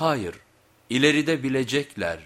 Hayır, ileride bilecekler.